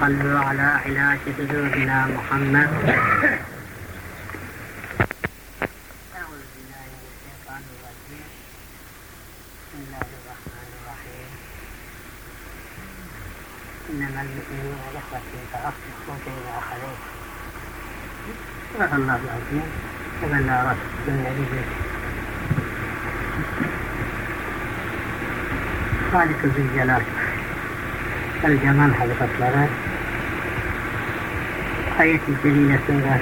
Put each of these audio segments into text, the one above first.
صلوا على علاج سيدنا محمد. إنما المؤمنون إخوتي فأصلحوا بين آخرين. صدق الله العظيم. تبنى رسول النبي خالق ذي الجلال. El Cemal Hazretleri ayet-i celilesinde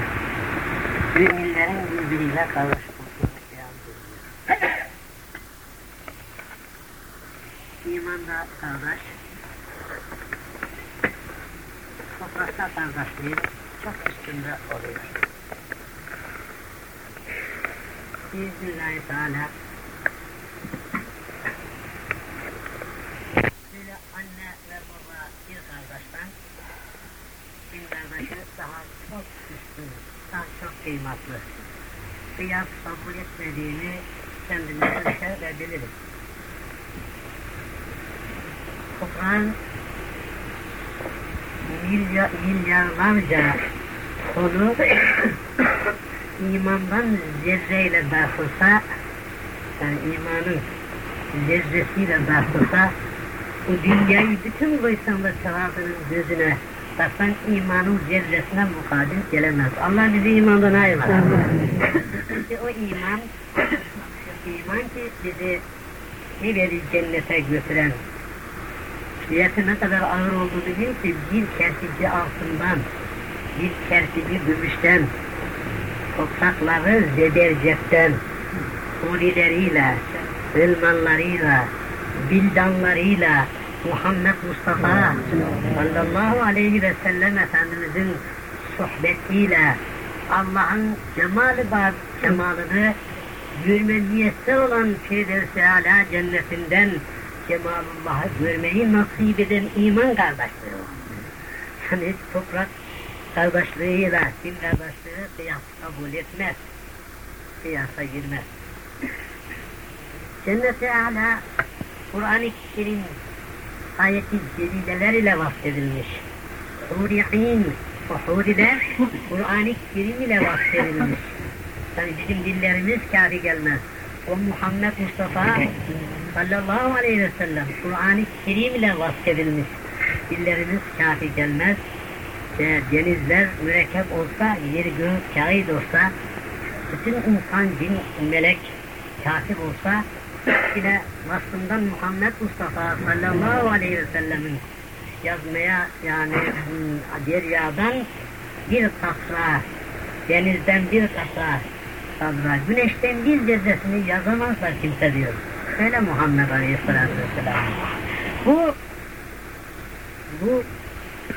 müminlerin birbiriyle kavuşmasını beyan buyuruyor. İmanda kardeş, toprakta kardeşliğin çok üstünde oluyor. Bismillahirrahmanirrahim. Teala böyle anne ve baba bir kardeşten bir kardeşi daha çok üstün, daha çok kıymetli. Kıyas kabul etmediğini kendimize de biliriz. Kur'an milyar, milyarlarca konu imandan zerreyle dağılsa, yani imanın zerresiyle dağılsa, bu dünyayı bütün koysan da sevabının gözüne baksan imanın zerresine mukabil gelemez. Allah bizi imandan ayırmasın. işte o iman, iman ki bizi verir cennete götüren, fiyatı ne kadar ağır olduğunu biliyor ki bir kertici altından, bir kertici gümüşten, toprakları zebercetten, hurileriyle, ılmanlarıyla, bildanlarıyla, Muhammed Mustafa sallallahu aleyhi ve sellem Efendimizin sohbetiyle Allah'ın cemali bak cemalını görme olan Firdevs-i Ala cennetinden Cemalullah'ı görmeyi nasip eden iman kardeşleri o. Yani toprak kardeşliğiyle din kardeşliği kıyas kabul etmez. Kıyasa girmez. Cennet-i Ala Kur'an-ı Kerim ayeti celileler ile vasfedilmiş. Huri'in, o huriler Kur'an-ı Kerim ile vasfedilmiş. Yani bizim dillerimiz kafi gelmez. O Muhammed Mustafa sallallahu aleyhi ve sellem Kur'an-ı Kerim ile vasfedilmiş. Dillerimiz kafi gelmez. E, denizler mürekkep olsa, yer gök kağıt olsa, bütün insan, cin, melek katip olsa, yine vasfından Muhammed Mustafa sallallahu aleyhi ve sellemin yazmaya yani hmm, deryadan bir katra, denizden bir katra, katra, güneşten bir zerresini yazamazlar kimse diyor. Öyle Muhammed Aleyhisselatü Vesselam. Bu, bu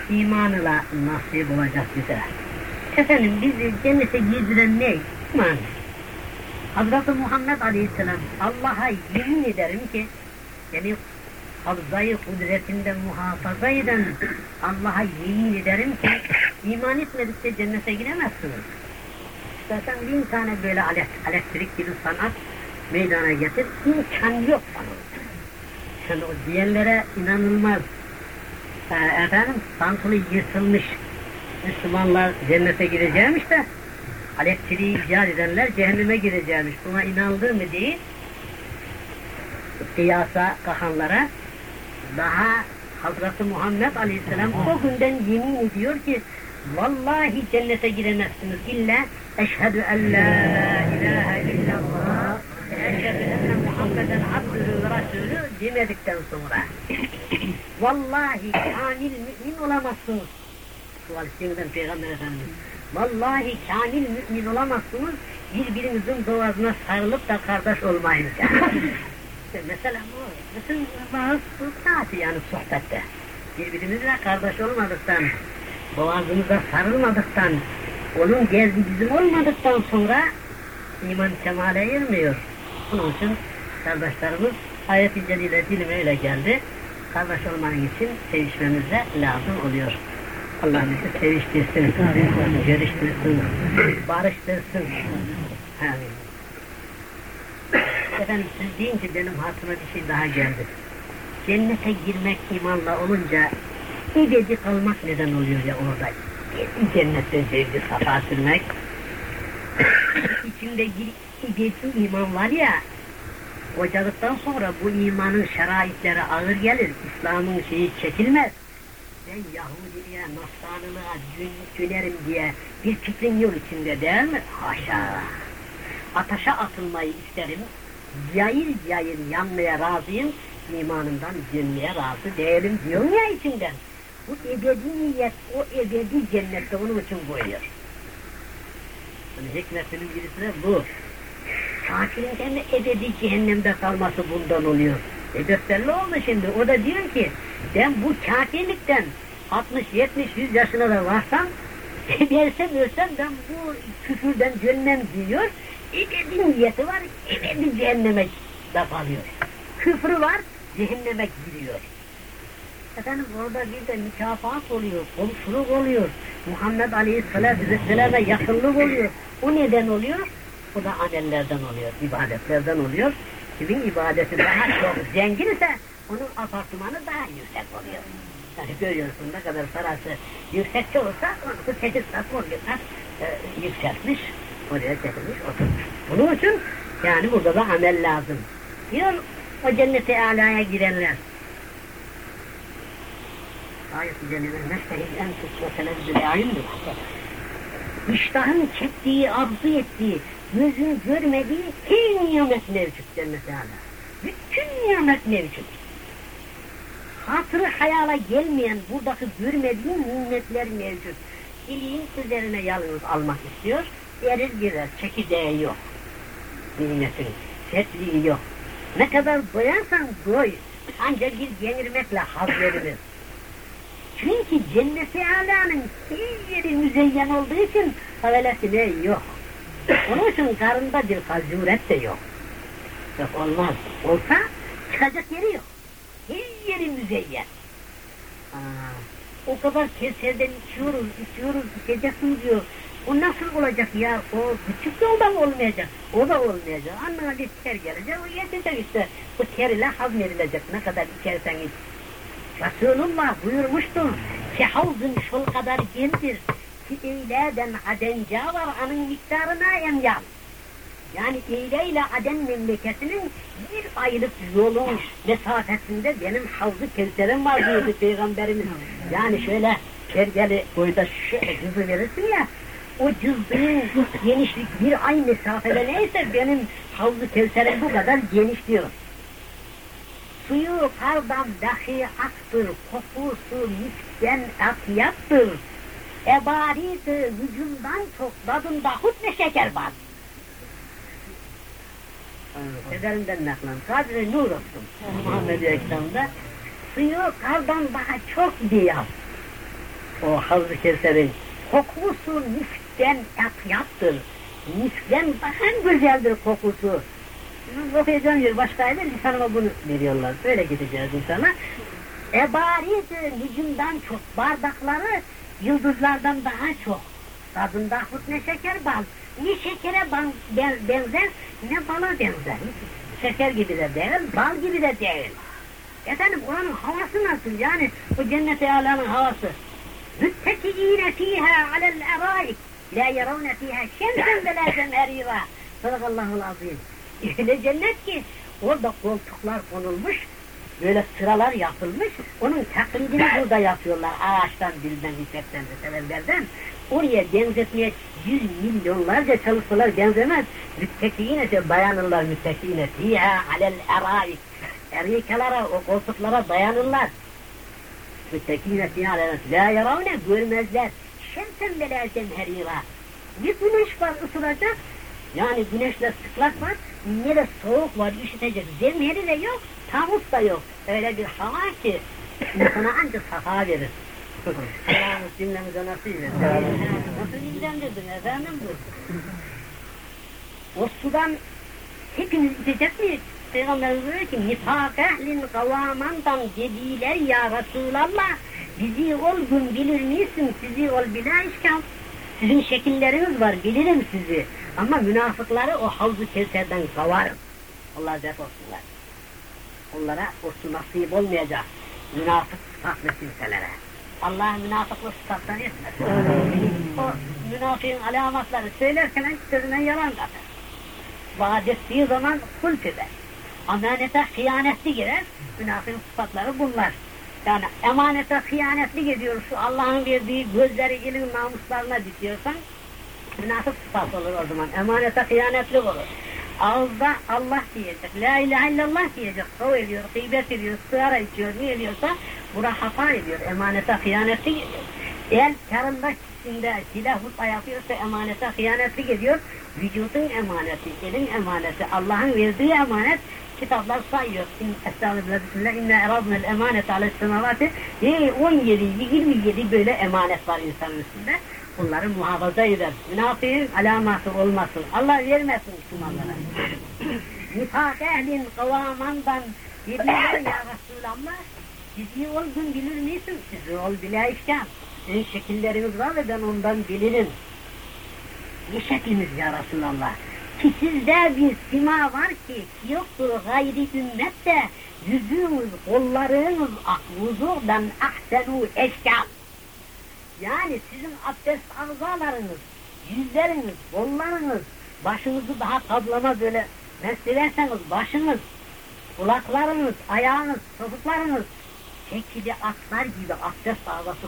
imanıyla nasip olacak bize. Efendim bizi cennete girdiren ne? İman. Hazreti Muhammed Aleyhisselam Allah'a yemin ederim ki yani kabzayı kudretinde muhafaza eden Allah'a yemin ederim ki iman etmedikçe cennete giremezsiniz. İstersen bin tane böyle elektrik gibi sanat meydana getir, imkan yok bana. Yani o diyenlere inanılmaz. Ee, efendim, sansılı yırtılmış Müslümanlar cennete gireceğimiş de elektriği icat edenler cehenneme gireceğimiş. Buna inanılır mı değil? Kıyasa kahanlara daha Hazreti Muhammed Aleyhisselam o günden yemin ediyor ki vallahi cennete giremezsiniz illa eşhedü en la ilahe illallah eşhedü enne Muhammeden abdühü ve rasulü demedikten sonra vallahi kamil mümin olamazsınız. Valisinden Peygamber Efendimiz Vallahi kamil mümin olamazsınız, birbirinizin boğazına sarılıp da kardeş olmayınız yani. mesela bu, bütün bazı saati yani sohbette. Birbirimizle kardeş olmadıktan, boğazımıza sarılmadıktan, onun derdi bizim olmadıktan sonra iman kemale ermiyor. Bunun için kardeşlerimiz ayet-i celile dilime öyle geldi. Kardeş olmanın için sevişmemize lazım oluyor. Allah bizi seviştirsin, görüştürsün, barıştırsın. Amin. Efendim siz deyince benim hatırıma bir şey daha geldi. Cennete girmek imanla olunca ebedi kalmak neden oluyor ya orada. Cennette zevki safa sürmek. İçinde bir ebedi iman var ya, Hocalıktan sonra bu imanın şeraitleri ağır gelir, İslam'ın şeyi çekilmez. Ben Yahudiliğe, Nasranılığa dün dönerim diye bir fikrin yok içinde değil mi? Haşa! Ateşe atılmayı isterim, yayır yayır yanmaya razıyım, imanımdan dönmeye razı değilim diyorum ya içinden. Bu ebedi niyet, o ebedi cennette onun için koyuyor. Yani hikmetinin birisi de bu. Kendi ebedi cehennemde kalması bundan oluyor. E gösterili oldu şimdi. O da diyor ki ben bu kafirlikten 60, 70, 100 yaşına da varsam edersem ölsem ben bu küfürden dönmem diyor. Ebedi niyeti var, ebedi cehenneme de kalıyor. Küfrü var, cehenneme giriyor. Efendim orada bir de mükafat oluyor, komşuluk oluyor. Muhammed Aleyhisselatü Vesselam'a yakınlık oluyor. O neden oluyor? Bu da amellerden oluyor, ibadetlerden oluyor. Kimin ibadeti daha çok zenginse onun apartmanı daha yüksek oluyor. Yani görüyorsun ne kadar parası yüksekçe olsa onu kat on kat e, yükseltmiş, oraya çekilmiş, oturmuş. Bunun için yani burada da amel lazım. Diyor o cennete alaya girenler. Ayet-i Celle'nin mestehil en tus ve televizyonu ayındır. İştahın çektiği, arzu ettiği, gözün görmediği her nimet mevcut cennete ala. Bütün nimet mevcut. Hatırı hayala gelmeyen buradaki görmediğin nimetler mevcut. İliğin üzerine yalnız almak istiyor, erir girer, çekirdeği yok. Nimetin, sertliği yok. Ne kadar doyarsan doy, ancak bir yenirmekle haz verilir. Çünkü cenneti alanın her yeri müzeyyen olduğu için havelesi ne yok. Onun için karında bir hazuret de yok. Yok olmaz. Olsa çıkacak yeri yok. Her yeri müzeyyen. O kadar keserden içiyoruz, içiyoruz, içeceksin diyor. O nasıl olacak ya? O küçük yoldan olmayacak. O da olmayacak. Anına bir ter gelecek, o yetecek işte. Bu ter ile hazmedilecek. Ne kadar içersen iç. Resulullah buyurmuştur ki havzın şol kadar gendir ki eyleden adenca var anın miktarına emyal. Yani Eyle ile Aden memleketinin bir aylık yolun mesafesinde benim havzu kevserim var diyordu Peygamberimiz. Yani şöyle kergeli boyda şöyle cüzü verirsin ya, o cüzdüğün genişlik bir ay mesafede neyse benim havzu kevserim bu kadar geniş diyor. Suyu kardan dahi aktır, kokusu miskten atyaptır. Ebarisi vücundan çok tadında hutne şeker var. Ederimden naklan, Kadri nur olsun Muhammed Ekram'da. Suyu kardan daha çok beyaz. O Havz-ı Kevser'in kokusu miskten atyaptır. Miskten daha güzeldir kokusu. Okuyacağım yer başkaydı, lisanıma bunu veriyorlar. Böyle gideceğiz insana. Ebarisi nücumdan çok, bardakları yıldızlardan daha çok. Tadında ne şeker bal. Ne şekere bal, ben, benzer, ne bala benzer. Şeker gibi de değil, bal gibi de değil. Efendim oranın havası nasıl yani? Bu cennet-i alanın havası. Müttekiine fiha alel eraik. La yaravne fiha şemsen ve la zemherira. Sadakallahul azim. Öyle cennet ki orada koltuklar konulmuş, böyle sıralar yapılmış, onun taklidini burada yapıyorlar ağaçtan, bilmem ipekten, severlerden. Oraya benzetmeye yüz milyonlarca çalışsalar benzemez. Müttekiyine de dayanırlar müttekiyine. Fiha alel eraik. Erikelara, o koltuklara dayanırlar. Müttekiyine fiha alel La yaravne görmezler. Şemsen belerden herira. Bir güneş var ısıracak, yani güneşle sıklak var, ne de soğuk var, üşütecek. Zemheri de yok, tavus da yok. Öyle bir hava ki insana ancak safa verir. Allah'ımız cümlemize nasip et. Nasıl ilgilendirdin efendim bu? O sudan hepiniz içecek miyiz? Peygamberimiz diyor ki nifak ehlin kavamandan dediler ya Resulallah bizi ol gün bilir misin sizi ol bila işkal sizin şekilleriniz var bilirim sizi ama münafıkları o havzu kevserden kavarım Allah def olsunlar onlara o su nasip olmayacak münafık sıfatlı kimselere Allah münafıklık sıfattan etmesin. O münafığın alamatları söylerken sözüne yalan katar. Vaat ettiği zaman kulp eder. Amanete hıyanetli girer. Münafığın sıfatları bunlar. Yani emanete hıyanetli ediyor şu Allah'ın verdiği gözleri ilin namuslarına dikiyorsan münafık sıfat olur o zaman. Emanete hıyanetli olur. Ağızda Allah diyecek, la ilahe illallah diyecek, kov ediyor, gıybet ediyor, sigara içiyor, ne ediyorsa buna hata ediyor, emanete hıyanetli ediyor. El karında içinde silahlıkla yapıyorsa emanete hıyanetli ediyor, vücudun emaneti, elin emaneti, Allah'ın verdiği emanet, kitaplar sayıyor. Estağfirullah, bismillah, inna eradnel emanet ale semavati, 17, 27 böyle emanet var insanın üstünde. Bunları muhafaza eder. Münafığın alaması olmasın. Allah vermesin Müslümanlara. Nifak ehlin kavamandan dediler ya Resulallah. Bizi olgun bilir misin? Sizi ol bile işkam. Sizin şekilleriniz var ve ben ondan bilirim. Ne şekliniz ya Resulallah? Ki sizde bir sima var ki yoktur gayri ümmette yüzünüz, kollarınız akvuzurdan ahsenu eşkam. Yani sizin abdest azalarınız, yüzleriniz, kollarınız, başınızı daha tablama böyle meslerseniz başınız, kulaklarınız, ayağınız, topuklarınız çekili atlar gibi abdest ağzası.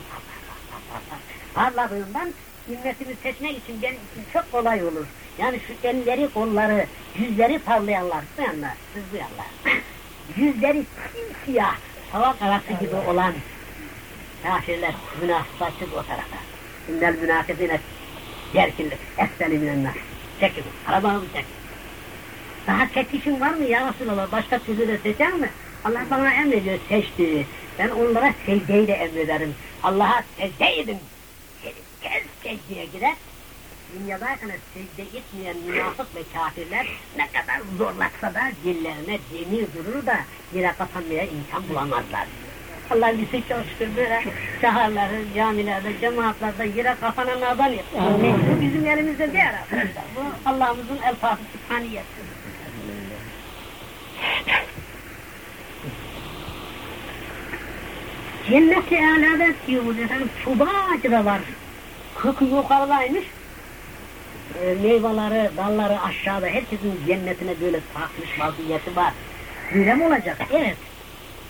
Parladığından ümmetimi seçmek için benim için çok kolay olur. Yani şu elleri, kolları, yüzleri parlayanlar, duyanlar, siz duyanlar. yüzleri simsiyah, hava karası gibi olan kafirler, münafıklar o tarafa. İnnel münafıkine yerkillik, esfeli minenler. Çekin, arabamı çekin. Daha seçişin var mı ya Resulallah? Başka türlü de seçer mi? Allah bana emrediyor, seçti. Ben onlara secdeyle emrederim. Allah'a secde edin. Herkes secdeye gider. Dünyadayken secde etmeyen münafık ve kafirler ne kadar zorlatsa da dillerine demir durur da yere kapanmaya imkan bulamazlar. Allah bizi şükür böyle şaharları, camilerde, cemaatlerde yere kapananlardan etsin. Bu bizim elimizde değil arkadaşlar. Bu Allah'ımızın elfası sübhaniyeti. Cennet-i Ala'da diyoruz efendim, tuba ağacı da var. Kökü yukarıdaymış. E, meyveleri, dalları aşağıda. Herkesin cennetine böyle takmış vaziyeti var. Böyle mi olacak? Evet.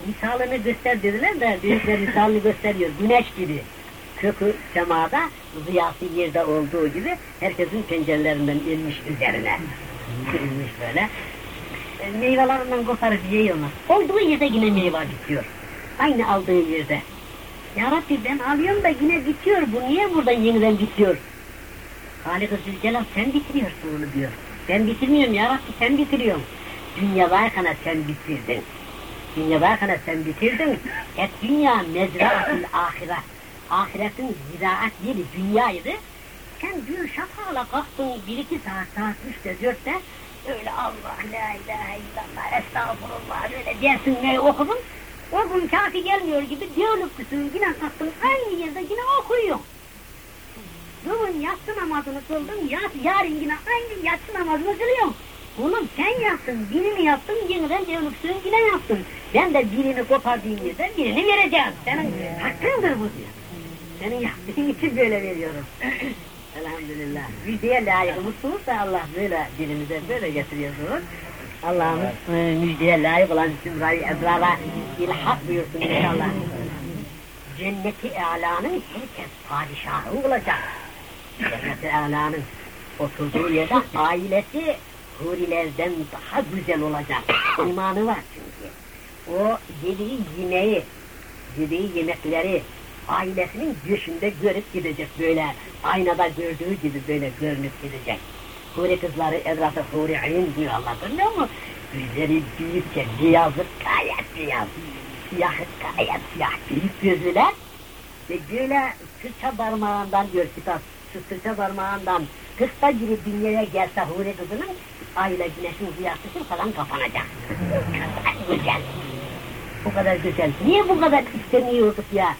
Misalını göster dediler de büyükler misalını gösteriyor. Güneş gibi. Kökü semada, ziyası yerde olduğu gibi herkesin pencerelerinden inmiş üzerine. inmiş böyle. E, meyvelerinden koparıp yiyorlar. Olduğu yerde yine meyve bitiyor. Aynı aldığı yerde. Ya Rabbi ben alıyorum da yine bitiyor. Bu niye buradan yeniden bitiyor? Halik-i Zülcelal sen bitiriyorsun onu diyor. Ben bitirmiyorum ya Rabbi sen bitiriyorsun. Dünyadayken sen bitirdin. Dünyadayken sen bitirdin. Et dünya mezraatül ahiret. Ahiretin ziraat yeri dünyaydı. Sen dün şafağla kalktın bir iki saat saat üçte dörtte öyle Allah la ilahe illallah estağfurullah böyle dersin ne okudun. O gün kafi gelmiyor gibi diyaloglusun yine kalktın aynı yerde yine okuyorsun. Bugün yatsı namazını kıldın, yat, yarın yine aynı yatsı namazını kılıyorsun. Oğlum sen yaptın, birini yaptın, yeniden diyalogsun yine yaptın. Ben de birini kopardığım yerden birini vereceğim. Senin hakkındır bu diyor. Senin yaptığın için böyle veriyorum. Elhamdülillah. Müjdeye layıkımız olursa Allah böyle dilimize böyle getiriyorsunuz. Allah'ımız e, müjdeye layık olan Zümra-i Ebrar'a ilhak buyursun inşallah. Cenneti Ala'nın herkes padişahı olacak. Cenneti Ala'nın oturduğu yerde ailesi hurilerden daha güzel olacak. İmanı var çünkü. O yediği yemeği, yediği yemekleri ailesinin gözünde görüp gidecek böyle. Aynada gördüğü gibi böyle görünüp gidecek. Huri kızları etrafı huri ayin diyor Allah biliyor musun? Yüzleri büyükçe, beyazı gayet beyaz. Siyahı gayet siyah, büyük gözlüler. Ve böyle sırça parmağından diyor kitap, şu sırça parmağından kısta gibi dünyaya gelse huri kızının aile güneşin ziyafeti falan kapanacak. Kadar güzel. Bu kadar güzel. Niye bu kadar istemiyorduk ya?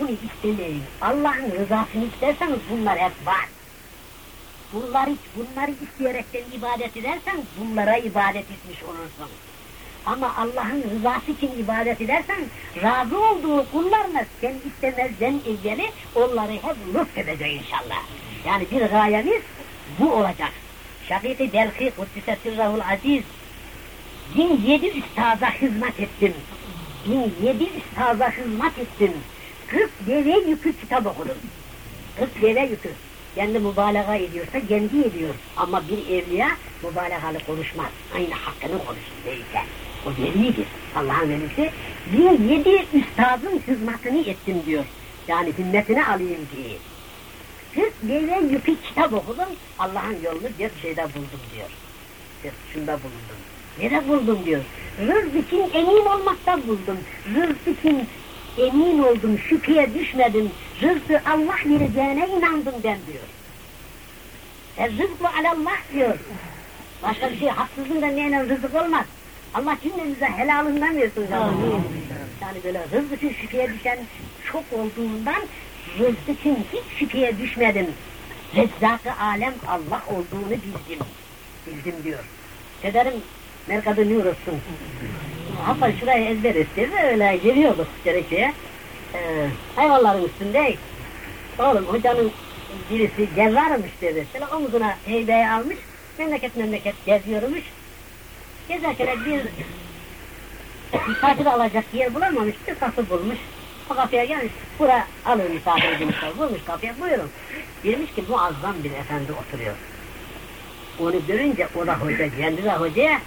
Bunu istemeyin. Allah'ın rızasını isterseniz bunlar hep var. Bunları, bunları isteyerekten ibadet edersen bunlara ibadet etmiş olursun. Ama Allah'ın rızası için ibadet edersen, razı olduğu kullarına sen istemezden evveli onları hep lütfedecek inşallah. Yani bir gayemiz bu olacak. Şakik-i Belki Kuddise Sirrahul Aziz 1007 üstaza hizmet ettim. 1007 üstaza hizmet ettim. 40 deve yükü kitap okudum. 40 deve yükü. Kendi mübalağa ediyorsa kendi ediyor. Ama bir evliya mübalağalı konuşmaz. Aynı hakkını konuşur neyse. O velidir. Allah'ın velisi. Bir yedi üstazın hizmetini ettim diyor. Yani himmetini alayım diye. Deve yükü kitap okudum. Allah'ın yolunu bir şeyde buldum diyor. Bir şunda bulundum. Nerede buldum diyor. İçin emin olmakta buldum. İçin emin oldum, şüpheye düşmedim. Rızkı Allah vereceğine inandım ben diyor. E rızkı alallah diyor. Başka bir şey haksızlığından neyle rızık olmaz. Allah cümlemize helalından versin. Amin. Yani böyle rızk için şüpheye düşen çok olduğundan rızk için hiç şüpheye düşmedim. Rezzak-ı alem Allah olduğunu bildim. Bildim diyor. Pederim Merkadı nur olsun. Hatta şurayı ezber etti öyle geliyorduk gerekçeye. Ee, hayvanların üstünde oğlum hocanın birisi cerrarmış dedi. Şöyle omuzuna heybeyi almış, memleket memleket geziyormuş. Gezerken bir misafir alacak yer bulamamış, bir kapı bulmuş. O kapıya gelmiş, bura alın misafir demişler, bulmuş kapıya, buyurun. Demiş ki muazzam bir efendi oturuyor. Onu görünce o da hoca, kendi de hocaya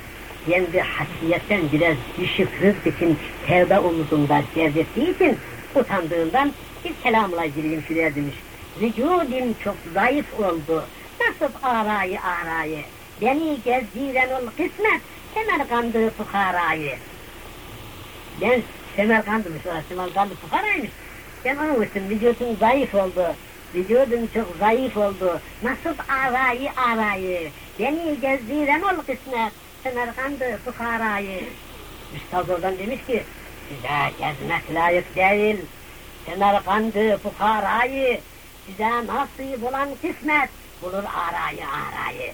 kendi hasiyetten biraz düşük rızk için tevbe omuzunda dert ettiği için utandığından bir selamla gireyim şuraya demiş. Vücudim çok zayıf oldu. Nasıl arayı arayı. Beni gezdiren ol kısmet. Semerkandı fukarayı. Ben Semerkand'mış o Semerkandı fukaraymış. Ben onun için vücudum zayıf oldu. Vücudum çok zayıf oldu. Nasıl arayı arayı. Beni gezdiren ol kısmet. Semerkandı fukarayı. Üstad oradan demiş ki, size gezmek layık değil. Semerkandı fukarayı. Size nasip olan kısmet bulur arayı arayı.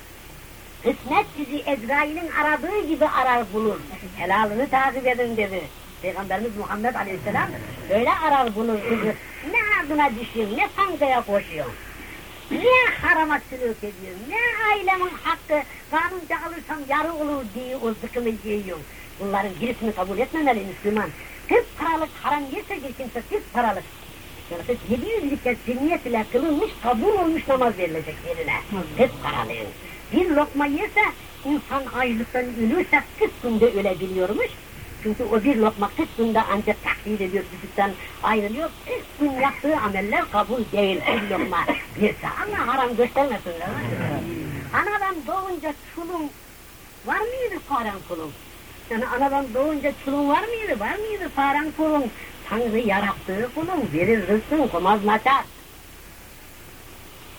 Kısmet sizi Ezrail'in aradığı gibi arar bulur. Helalını takip edin dedi. Peygamberimiz Muhammed Aleyhisselam öyle arar bulur sizi. Ne ardına düşüyorsun, ne sancaya koşuyorsun. Ne harama sülük ediyorsun, ne ailemin hakkı kanunca alırsam yarı olur diye o zıkımı yiyorsun. Bunların birisini kabul etmemeli Müslüman. 40 paralık haram bir kimse 40 paralık. Yani 700 liket zinniyet ile kılınmış, kabul olmuş namaz verilecek yerine. 40 paralığın. Bir lokma yerse insan aylıktan ölürse 40 günde ölebiliyormuş. Çünkü o bir lokma 40 günde ancak takdir ediyor, vücuttan ayrılıyor. 40 gün yaptığı ameller kabul değil bir lokma. Birse Allah haram göstermesin. Anadan doğunca çulun var mıydı paran kulun? Yani anadan doğunca çulun var mıydı? Var mıydı paran kulun? Tanrı yarattığı kulun verir rızkın komaz maçar.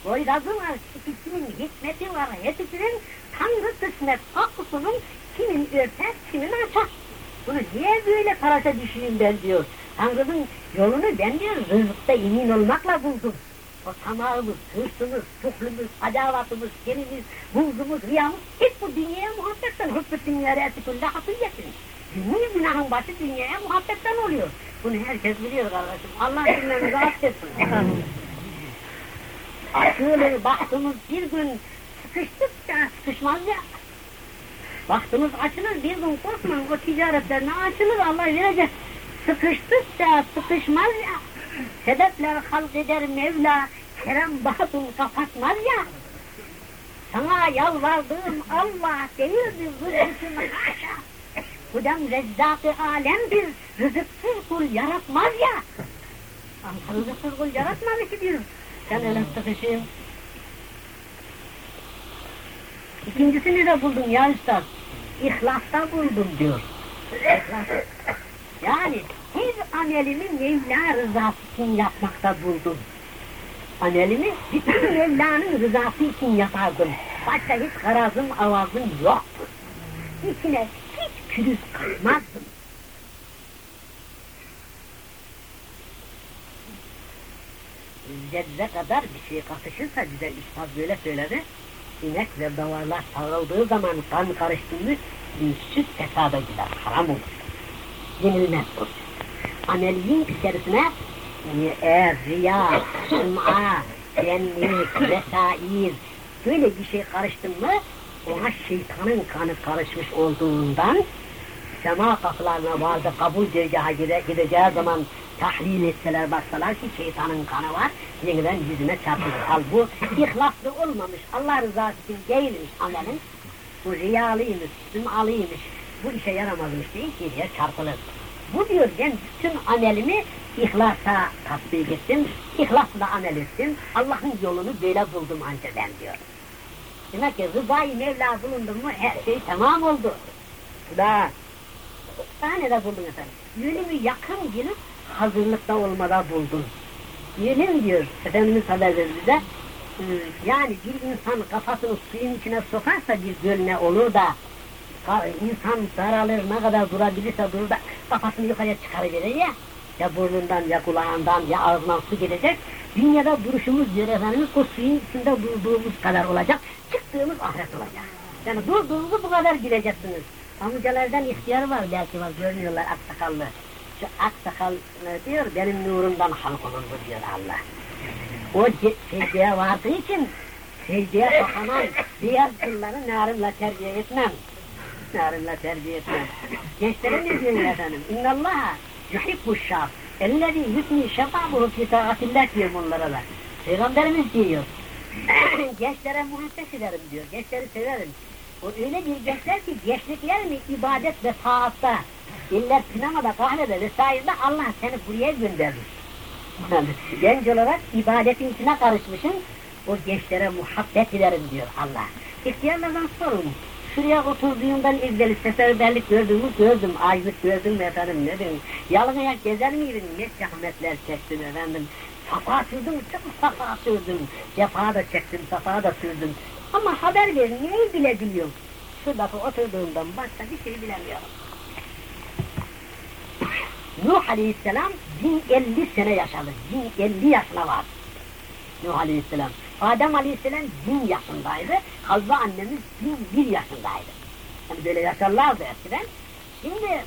Boyrazı var, ikisinin hikmeti var, hepsinin Tanrı kısmet hakkısının kimin örter, kimin açar. Bunu niye böyle paraşa düşeyim ben diyor. Tanrı'nın yolunu ben diyor rızıkta emin olmakla buldum. O tamağımız, hırsımız, tuhlumuz, adavatımız, genimiz, buzumuz, rüyamız hep bu dünyaya muhabbetten. Hıbbı dünyaya re'sikulle hafiyyetin. Dünya günahın başı dünyaya muhabbetten oluyor. Bunu herkes biliyor kardeşim. Allah cümlemizi affetsin. Şöyle baktığımız bir gün sıkıştıkça sıkışmaz ya. Baktığımız açılır bir gün korkmayın o ticaretlerine açılır Allah verecek. Sıkıştıkça sıkışmaz ya. Sebepler halk eder Mevla, kerem batın kapatmaz ya. Sana yalvardığım Allah değildir rızkın haşa. Hudem rezzak-ı alemdir, rızıksız kul yaratmaz ya. Ama rızıksız kul yaratmadı ki diyor. Sen öyle sıkışayım. İkincisini de buldum ya üstad. İhlasta buldum diyor. Yani her amelimi Mevla rızası için yapmakta buldum. Amelimi bütün Mevla'nın rızası için yapardım. Başka hiç garazım, avazım yoktu. İçine hiç pürüz kalmazdım. Zerre kadar bir şey katışırsa bize üstad böyle söyledi. İnek ve davarlar sağıldığı zaman kan karıştırmış, süt fesada gider, haram olur. Yenilmez bu süt. Ameliyin içerisine eğer riya, sum'a, benlik, vesair böyle bir şey karıştın mı ona şeytanın kanı karışmış olduğundan sema kapılarına vardı kabul dergaha gide, gideceği zaman tahlil etseler baksalar ki şeytanın kanı var yeniden yüzüne çarpılır. Al bu ihlaslı olmamış Allah rızası için değilmiş amelin bu riyalıymış, süm'alıymış bu işe yaramazmış diye çarpılır. Bu diyor ben bütün amelimi ihlasa tatbik ettim, ihlasla amel ettim, Allah'ın yolunu böyle buldum anca ben diyor. Demek ki rızayı Mevla bulundu mu her şey tamam oldu. Da daha ne de buldun efendim? Yönümü yakın gelip hazırlıkta olmada buldun. Yönüm diyor, Efendimiz haber verir bize, "Hı, yani bir insan kafasını suyun içine sokarsa bir gölüne olur da, insan daralır ne kadar durabilirse durur da kafasını yukarıya çıkarıverir ya, ya burnundan ya kulağından ya ağzından su gelecek, dünyada duruşumuz diyor Efendimiz o suyun içinde durduğumuz kadar olacak, çıktığımız ahiret olacak. Yani durduğunuzu bu kadar bileceksiniz. Amcalardan ihtiyar var belki var görmüyorlar aksakallı. Şu aksakal e, diyor benim nurumdan halk olundu diyor Allah. O secdeye vardığı için secdeye sokanan diğer kılları narımla terbiye etmem. Narımla terbiye etmem. Gençlere ne diyor efendim? İnnallaha yuhibbu şaf. Ellezî yutni şefabuhu fi diyor bunlara da. Peygamberimiz diyor. Gençlere muhabbet ederim diyor. Gençleri severim. O öyle bir gençler ki gençliklerini ibadet ve taatta, iller sinemada, kahvede vesairede Allah seni buraya göndermiş. Yani genç olarak ibadetin içine karışmışsın, o gençlere muhabbet ederim diyor Allah. İhtiyarlardan sorun. Şuraya oturduğumdan evveli seferberlik gördüğümü gördüm, aylık gördüm efendim ne diyeyim. Yalın ayak gezer miydin? Ne zahmetler çektim efendim. Safa sürdüm, çok safa sürdüm. Cefa da çektim, safa da sürdüm. Ama haber verin, neyi bile biliyorum. Şu lafı oturduğumdan başka bir şey bilemiyorum. Nuh Aleyhisselam 1050 sene yaşadı. 1050 yaşına var. Nuh Aleyhisselam. Adem Aleyhisselam 1000 yaşındaydı. Havva annemiz 1001 yaşındaydı. Yani böyle yaşarlardı eskiden. Şimdi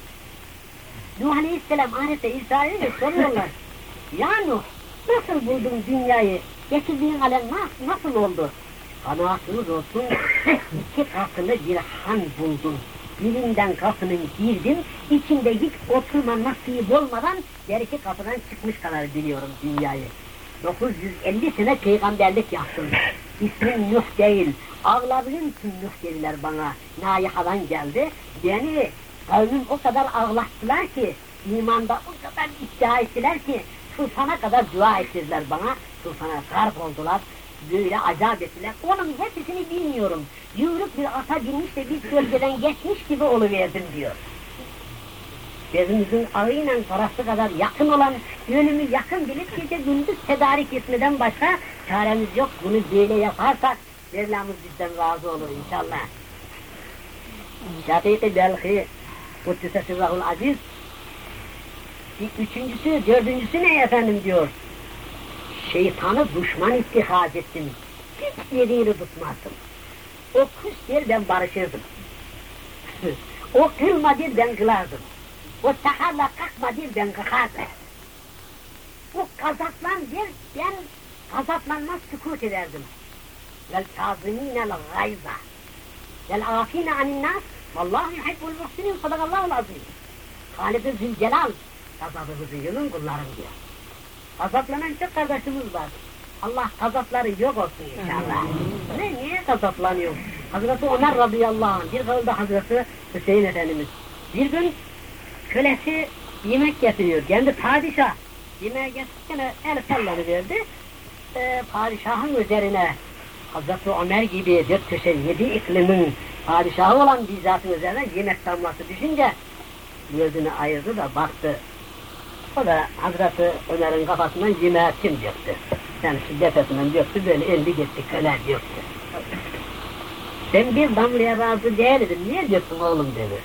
Nuh Aleyhisselam ahirette da soruyorlar. ya Nuh nasıl buldun dünyayı? Getirdiğin alem nasıl, oldu? Kanaatınız olsun iki katını bir han buldum. Birinden kapının girdim, içinde hiç oturma nasip olmadan diğer iki kapıdan çıkmış kadar biliyorum dünyayı. 950 sene peygamberlik yaptım. İsmim Nuh değil, ağladığım için Nuh dediler bana. Nayihadan geldi, beni kavmim o kadar ağlattılar ki, imanda o kadar iddia ettiler ki, sultana kadar dua ettirdiler bana, sultana garp oldular, böyle acayip ettiler. Onun hepsini bilmiyorum. Yumruk bir ata binmiş de bir gölgeden geçmiş gibi oluverdim diyor. Gözümüzün ağıyla parası kadar yakın olan, yönümü yakın bilip gece gündüz tedarik etmeden başka çaremiz yok. Bunu böyle yaparsak Mevlamız bizden razı olur inşallah. Şafii Belhi, Kuddise Sırrahul Aziz, üçüncüsü, dördüncüsü ne efendim diyor. Şeytanı düşman ittihaz ettim. Hiç yediğini tutmazdım. O kuş der ben barışırdım. o kılma der ben kılardım. O saharla kalkma ben kalkardım. O gazaplan der ben gazaplanmaz sükut ederdim. Vel kazimînel gayza. Vel afîne anin nas. Vallahu yuhibbul muhsinin sadakallahu azim. Halik-i Zülcelal gazabımızı yılın kullarım diyor. Gazaplanan çok kardeşimiz var. Allah gazapları yok olsun inşallah. Ne, niye gazaplanıyor? Hazreti Ömer radıyallahu anh, bir kavulda Hazreti Hüseyin Efendimiz. Bir gün kölesi yemek getiriyor, kendi padişah. Yemeğe getirirken el sallanıverdi. Ee, padişahın üzerine Hazreti Ömer gibi bir köşe yedi iklimin padişahı olan bizzatın üzerine yemek damlası düşünce gözünü ayırdı da baktı o da Hazreti Ömer'in kafasından kim döktü? Yani şu tepesinden döktü, böyle elli gitti, köle döktü. Ben bir damlaya razı değildim, niye döktün oğlum dedi.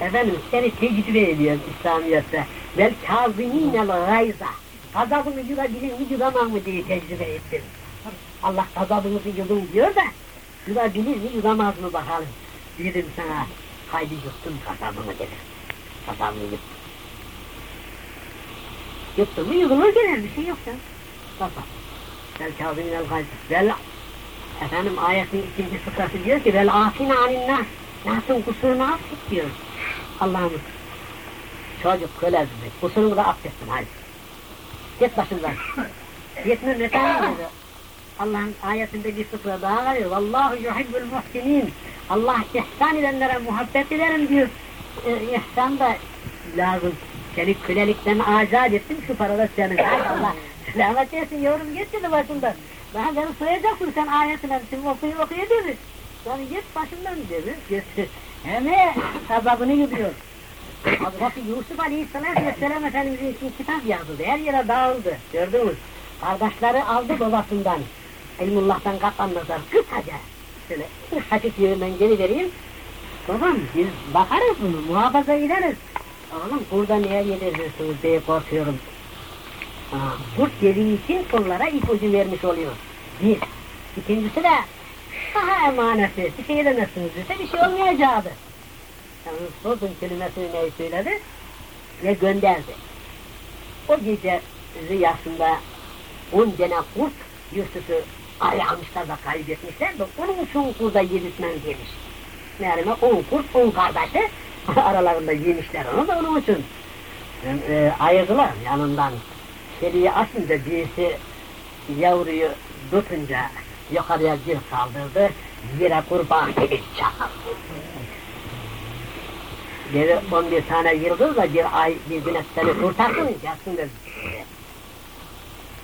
Efendim seni tecrübe ediyorum İslamiyet'te. Vel kâzimînel gayza. Gazabını yutabilir mi yutamam mı diye tecrübe ettim. Allah gazabınızı yudun diyor da, yutabilir mi yutamaz mı bakalım. Dedim sana, Haydi yuttum kasabımı dedi. Kasabımı yuttum. Yuttum mu yutulur gene bir şey yok ya. Kasap. Vel kâzimînel gayz. Vel Efendim ayetin ikinci fıkrası diyor ki vel afine anin nas. Nas'ın kusurunu affet diyor. Allah'ımız. Çocuk köle. Kusurunu da affetsin hadi. Git başımdan. Yetmem efendim dedi. Allah'ın ayetinde bir fıkra daha var ya. Vallahu yuhibbul muhsinin. Allah ihsan edenlere muhabbet ederim diyor. Ee, ihsan da lazım. Seni kölelikten azat ettim şu parada senin. Hay Allah. Selamet etsin yavrum git dedi başımdan. Daha beni soyacaksın sen ayetin hepsini okuyu okuyu dedi. Yani git başımdan. Git. Hemen azabını yuduyor. Hazreti Yusuf Aleyhisselatü Vesselam Efendimizin için kitap yazıldı. Her yere dağıldı. Gördünüz. Kardeşleri aldı babasından. İlmullah'tan katlanmazlar. Kısaca. Şöyle hafif yerinden geri vereyim. Babam biz bakarız bunu, muhafaza ederiz. Oğlum burada niye yedirirsiniz diye korkuyorum. Kurt yediği için onlara ipucu vermiş oluyor. Bir. İkincisi de daha emaneti. Bir şey edemezsiniz dese bir şey olmayacaktı. Yani sordun kelimesini neyi söyledi ve gönderdi. O gece rüyasında on tane kurt Yusuf'u aramışlar da kaybetmişler de onun için kurda yedirtmem demiş. Meğerime on kurt, on kardeşi aralarında yemişler onu da onun için. E, ayırdılar yanından. Kediyi açınca birisi yavruyu tutunca yukarıya bir kaldırdı, yere kurban gibi çakıldı. Geri on bir tane yıldız da bir ay bir güneş seni kurtarsın, yatsın dedi.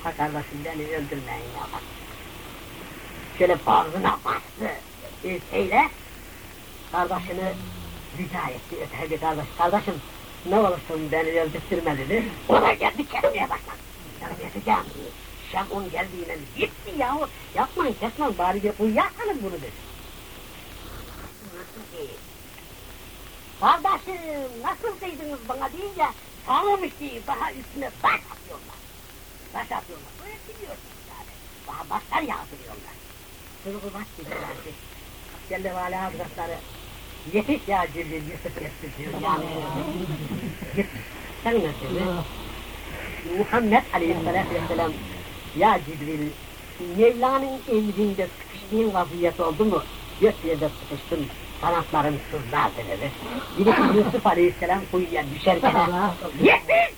Ha kardeşim beni öldürmeyin ya bak. Şöyle bağrına bastı ülkeyle, kardeşini rica etti öteki kardeş. Kardeşim ne olursun beni öldürtme dedi. Ona geldi kesmeye başladı. Yani keseceğim diye. Şamun geldiğiyle gitti yahu. Yapmayın kesmeyin bari bir uyuyakalım bunu dedi. Nasıl değil? Kardeşim nasıl değdiniz bana deyince sağlamış değil daha üstüne baş atıyorlar. Baş atıyorlar. Böyle gidiyorsunuz yani. Daha başlar yağdırıyorlar. Sırgı baş gidiyorlardı. Celle ve Ala Hazretleri yetiş ya Cibril Yusuf kestiriyor yani. Sen söyle? Muhammed Aleyhisselatü Vesselam ya Cibril Mevla'nın emrinde sıkıştığın vaziyet oldu mu? Gök yerde sıkıştım kanatlarım sızlardı dedi. Birisi Yusuf Aleyhisselam kuyuya düşerken yetiş!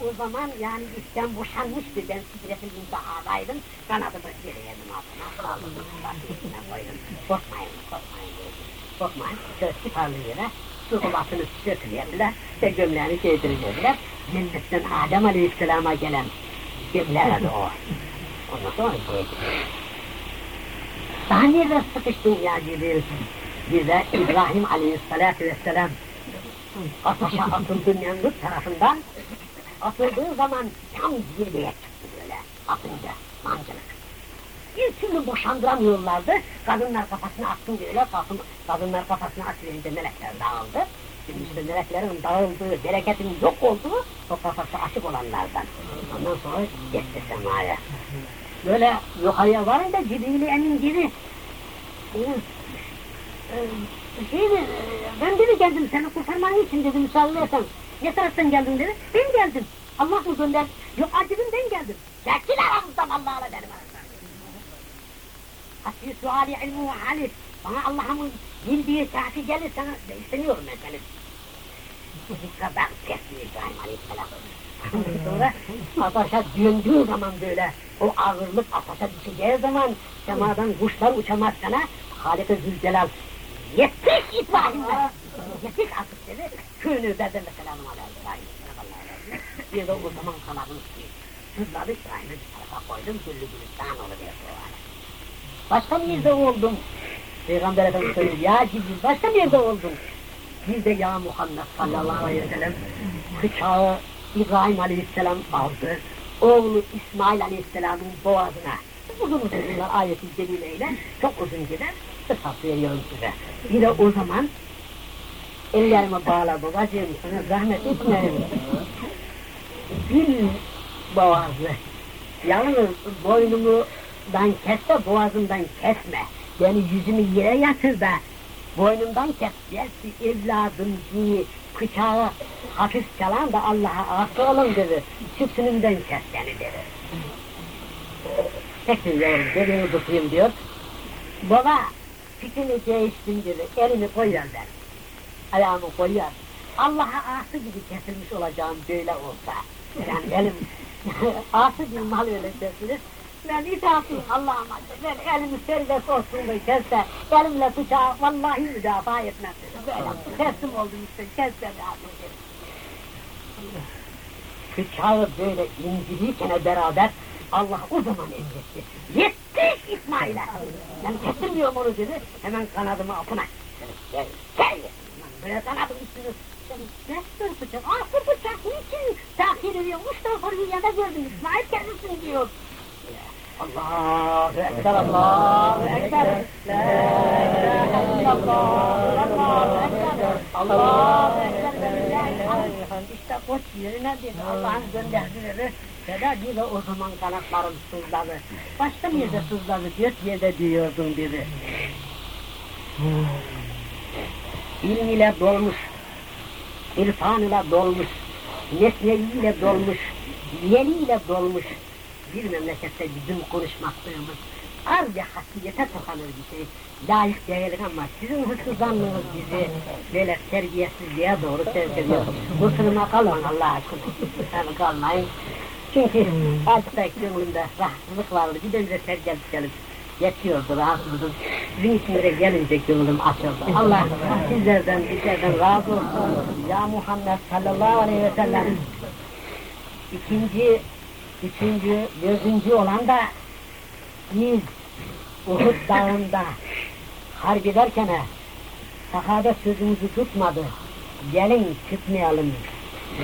O zaman yani işten boşanmıştı. Ben sidretin intihadaydım. Kanadımı geri yedim altına. Aldım. Korkmayın, korkmayın dedi. Korkmayın. Şöyle çıkarlı yere su kovasını sökülüyorlar ve gömleğini giydirecekler. Cennetten Adem Aleyhisselam'a gelen gömleğe o. Ondan sonra giydi. Daha nerede sıkıştın ya Cibril? Bir de İbrahim Aleyhisselatü Vesselam ateşe atıldı Nemrut tarafından atıldığı zaman tam zirveye çıktı böyle atınca mancınık. Bir türlü boşandıramıyorlardı. Kadınlar kafasını attın böyle, kadın, kadınlar kafasını açınca melekler dağıldı. Şimdi işte meleklerin dağıldığı, bereketin yok olduğu o kafası açık olanlardan. Ondan sonra gitti semaya. Böyle yukarıya varınca Cibril-i Emin gibi şey, ben dedi geldim seni kurtarman için dedi müsaade edersen. Ne taraftan geldin dedi. Ben geldim. Allah mı gönder? Yok acıdım ben geldim. Çekil aramızdan Allah'la benim aramdan. Hasbi suali ilmu ve halif. Bana Allah'ımın bildiği kafi gelir sana istemiyorum ben seni. Bu kadar kesmiyor İbrahim Aleyhisselam. Sonra ateşe döndüğü zaman böyle o ağırlık ateşe düşeceği zaman semadan kuşlar uçamaz sana Halik-i Zülcelal yetiş İbrahim'le yetiş artık dedi köyünü derden de selamun aleyhi bir de o zaman kanadını sıkıyor sızladı İbrahim'i bir tarafa koydum güllü gülistan oluyor o başka bir yerde oldum Peygamber Efendimiz söylüyor ya Cibril başka bir yerde oldum bir de ya Muhammed sallallahu aleyhi ve sellem bıçağı İbrahim Aleyhisselam aldı. Oğlu İsmail Aleyhisselam'ın boğazına. Uzun uzun bunlar ayeti celileyle çok uzun gider. Kısas veriyorum size. Bir de o zaman ellerimi bağla babacığım sana zahmet etmeyin. Bir boğazı. Yalnız boynumdan kesme boğazımdan kesme. Yani yüzümü yere yatır da boynumdan kes. Belki evladım ki bıçağı hafif çalan da Allah'a ası olun dedi. Sütünümden kes seni dedi. Peki dediğini tutayım diyor. Baba fikrini değiştim dedi. Elini koyuyor der. Ayağımı koyuyor. Allah'a ası gibi kesilmiş olacağım böyle olsa. Yani elim ası gibi mal öyle kesilir. Ben itaatlıyım Allah'ıma. Ben elimi serbest olsun kesse, elimle bıçağı vallahi müdafaa etmem. Böyle teslim oldum işte, kesse. Bıçağı böyle indirirken beraber Allah o zaman emretti. Yetti İsmail'e. Ben kestirmiyorum onu dedi. Hemen kanadımı apına. Gel, gel. Böyle kanadım üstünü. Destur bıçak. Bu bıçak niçin takir ediyor? Uçtan sonra yana gördüm İsmail kendisini diyor. Allahu Ekber, Allahu Ekber. La ilahe illallah, Allahu Ekber. Allahu Ekber. İşte yerine bir Allah'ın gönderdileri. Feda gibi o zaman kanatlarım sızladı. Başka bir yerde sızladı, dört yerde diyordum dedi. İlm ile dolmuş, irfan ile dolmuş, nesneviyle dolmuş, yeniyle dolmuş bir memlekette bizim konuşmaktığımız ar ve hasiyete tokanır bir şey. Layık değilim ama sizin hırsızlanlığınız bizi böyle terbiyesizliğe doğru sevk ediyor. Kusuruma kalın Allah aşkına. Yani kalmayın. Çünkü artık da gönlümde rahatsızlık vardı. Bir de bize tercih gelip yetiyordu rahatsızlık. Sizin için de gelince gönlüm açıldı. Allah sizlerden, bizlerden razı olsun. Ya Muhammed sallallahu aleyhi ve sellem. İkinci, üçüncü, dördüncü olan da biz Uhud dağında harp ederken sahabe sözümüzü tutmadı. Gelin çıkmayalım.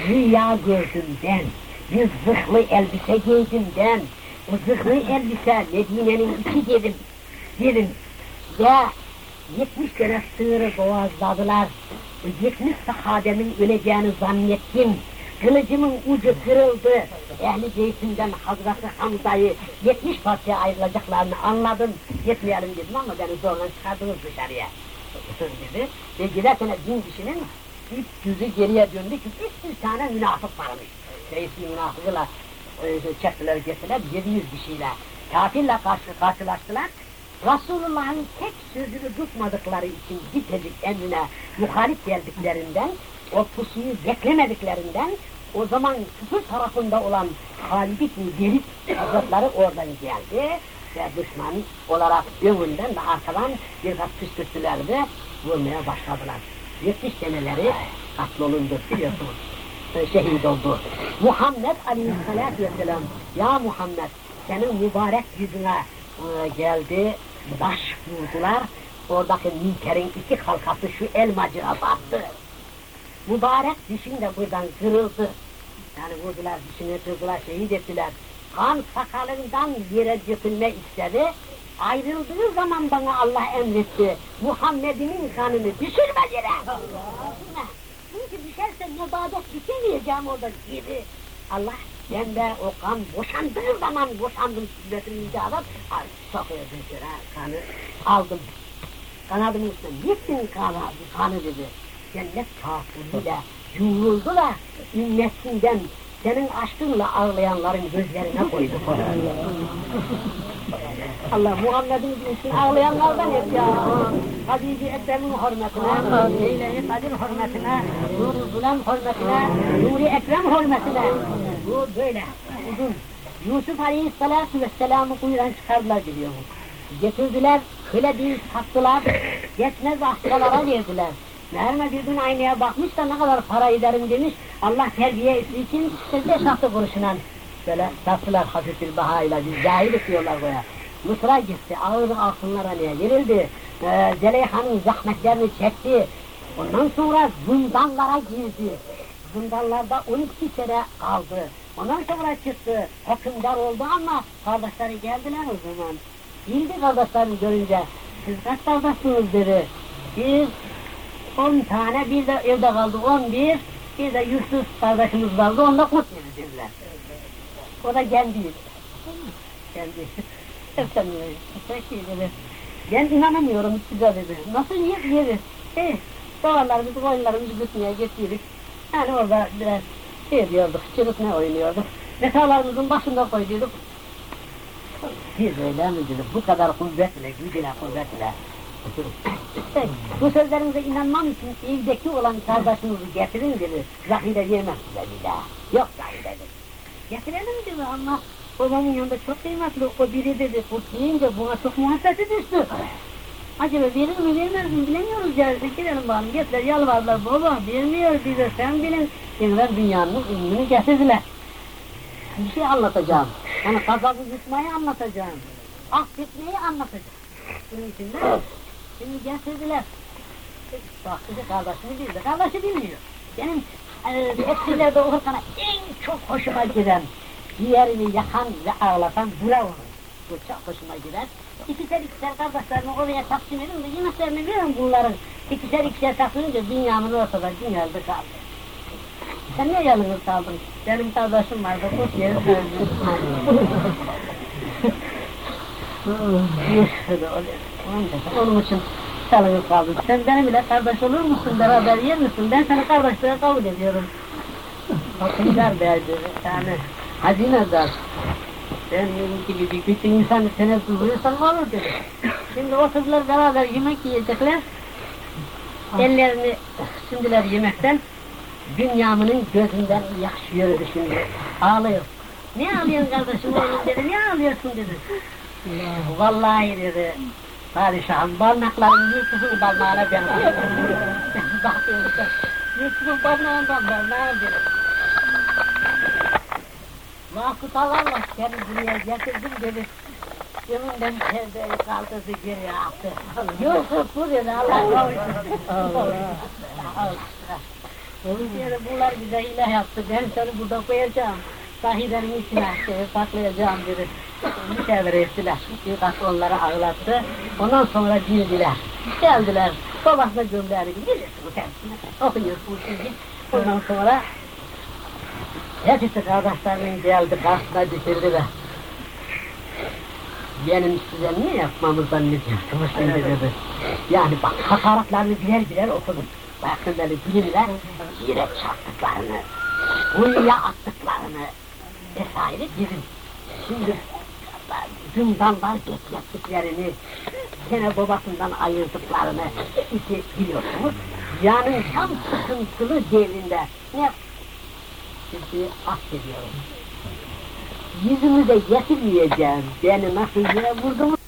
Rüya gördüm ben. Bir zırhlı elbise giydim ben. O zırhlı elbise Medine'nin içi dedim. Dedim. Ve yetmiş kere sığırı boğazladılar. O Yetmiş sahabemin öleceğini zannettim. Kılıcımın ucu kırıldı. Ehli Beyt'inden Hazreti Hamza'yı yetmiş parçaya ayrılacaklarını anladım. Gitmeyelim dedim ama beni zorla çıkardınız dışarıya. dedi. Ve giderken bin kişinin üç yüzü geriye döndü ki üç yüz tane münafık varmış. Reisi münafıkıyla e, çektiler getirdiler, yedi yüz kişiyle. Kafirle karşı karşılaştılar. Resulullah'ın tek sözünü tutmadıkları için bitecik emrine muhalif geldiklerinden, o beklemediklerinden, o zaman küfür tarafında olan Halid bin Velid Hazretleri oradan geldi ve düşman olarak önünden ve arkadan birkaç püskürtülerdi, vurmaya başladılar. 70 seneleri katlolundu biliyorsunuz. E, Şehit oldu. Muhammed Aleyhisselatü Vesselam, ya Muhammed senin mübarek yüzüne e, geldi, baş vurdular, oradaki minkerin iki halkası şu elmacığa battı. Mübarek dişin de buradan kırıldı. Yani vurdular, dişini kırdılar, şehit ettiler. Kan sakalından yere dökülme istedi. Ayrıldığı zaman bana Allah emretti. Muhammed'in kanını düşürme yere. Çünkü düşerse mübarek düşemeyeceğim orada gibi. Allah ben de o kan boşandığı zaman boşandım sünnetini icabet. Ay sokuya döküre kanı aldım. Kanadımın üstüne gittin kanı, kanı dedi. Cennet kafirliyle yumruldu da ümmetinden senin aşkınla ağlayanların gözlerine koydu. Allah Muhammed'in için ağlayanlardan et ya. Habibi Ekrem'in hürmetine, Leyle-i Kadir hürmetine, Nuri Zulam hürmetine, Nuri Ekrem hürmetine. Bu böyle uzun. Yusuf Aleyhisselatü Vesselam'ı kuyudan çıkardılar biliyor musun? Getirdiler, kıle bir sattılar, geçmez hastalara verdiler. Meğerme bir gün aynaya bakmış da ne kadar para ederim demiş, Allah terbiye için beş hafta kuruşuna böyle sattılar hafif bir bahayla, biz cahil diyorlar buraya. Mısır'a gitti, ağır altınlar haneye verildi, ee, Zeleyha'nın zahmetlerini çekti, ondan sonra zindanlara girdi. Zindanlarda 12 sene kaldı. Ondan sonra çıktı, hükümdar oldu ama kardeşleri geldiler o zaman. Bildi kardeşlerini görünce, siz kaç kardeşsiniz dedi. Biz on tane, bir de evde kaldı on bir, bir de Yusuf kardeşimiz kaldı, onda kurt yedi dediler. O da kendi. Kendi. Efendim, peki dedi. Ben inanamıyorum size dedi. Nasıl yer yeriz? E, doğallarımızı, koyunlarımızı gütmeye getirdik. Yani orada biraz şey diyorduk, çırıtma oynuyorduk. Metalarımızın başında koyduyduk. Biz öyle mi dedik, bu kadar kuvvetle, gücüne kuvvetle. Bu sözlerinize inanmam için evdeki olan kardeşinizi getirin dedi. Zahide vermem size bir daha. Yok zahide dedi. Getirelim dedi ama babamın yanında çok kıymetli o biri dedi. Kurt yiyince buna çok muhabbeti düştü. Acaba verir mi vermez mi bilemiyoruz ya. Gidelim bakalım getirir yalvardılar. Baba vermiyor bize sen bilin. Dediler dünyanın ünlünü getirdiler. Bir şey anlatacağım. Yani kazabı yutmayı anlatacağım. Affetmeyi anlatacağım. Bunun için de şimdi getirdiler. Bak bize kardeşini bildi. Kardeşi bilmiyor. Benim e, tefsirlerde okurken en çok hoşuma giden, diğerini yakan ve ağlatan bravo. Bu çok hoşuma gider. İkişer ikişer kardeşlerini oraya taksim edin de yemeklerini verin bunların. İkişer ikişer takılınca dünyamın ortada dünyada kaldı. Sen niye yalnız kaldın? Benim kardeşim vardı, kurt yeri söyledi. Onun için yalnız kaldım. Sen benimle kardeş olur musun, beraber yer misin? Ben seni kardeşliğe kabul ediyorum. Bakınlar derdi, yani hazinedar. Sen benim gibi bir bütün insan seni duyuyorsan ne olur dedi. Şimdi oturdular beraber yemek yiyecekler. Ellerini şimdiler yemekten. Dünyamının gözünden yaş yürüdü şimdi. Ağlıyor. Ne ağlıyorsun kardeşim oğlum dedi. Ne ağlıyorsun dedi. Vallahi dedi. Padişahım barnakların Yusuf'un barnağına benziyor. Bakıyorum işte. Yusuf'un barnağından barnağa dedi. Vakıt alanla seni buraya getirdim dedi. Önünden perdeyi kaldırdı geri attı. Yusuf bu dedi Allah kavuşsun. Allah. Yere bunlar bize ilah yaptı. Ben seni burada koyacağım. Sahilerin içine şey, saklayacağım dedi. Müşavere ettiler. Birkaç onları ağlattı. Ondan sonra girdiler. Geldiler. Babasına gönderdi. Bilirsiniz hepsini. Okuyorsunuz şimdi. Ondan sonra hepsi kardeşlerinin geldi. Karşısına dikildiler. Benim size ne yapmamızdan ne diyorsunuz şimdi dedi. Yani bak hakaretlerini birer birer okudum. Bakın böyle bilimler yere çarptıklarını, kuyuya attıklarını vesaire bizim. Şimdi zindandan geçirdiklerini, sene babasından ayırdıklarını işte biliyorsunuz. Yani tam sıkıntılı devrinde ne sizi affediyorum. Yüzümü de getirmeyeceğim. Beni nasıl yere vurdunuz?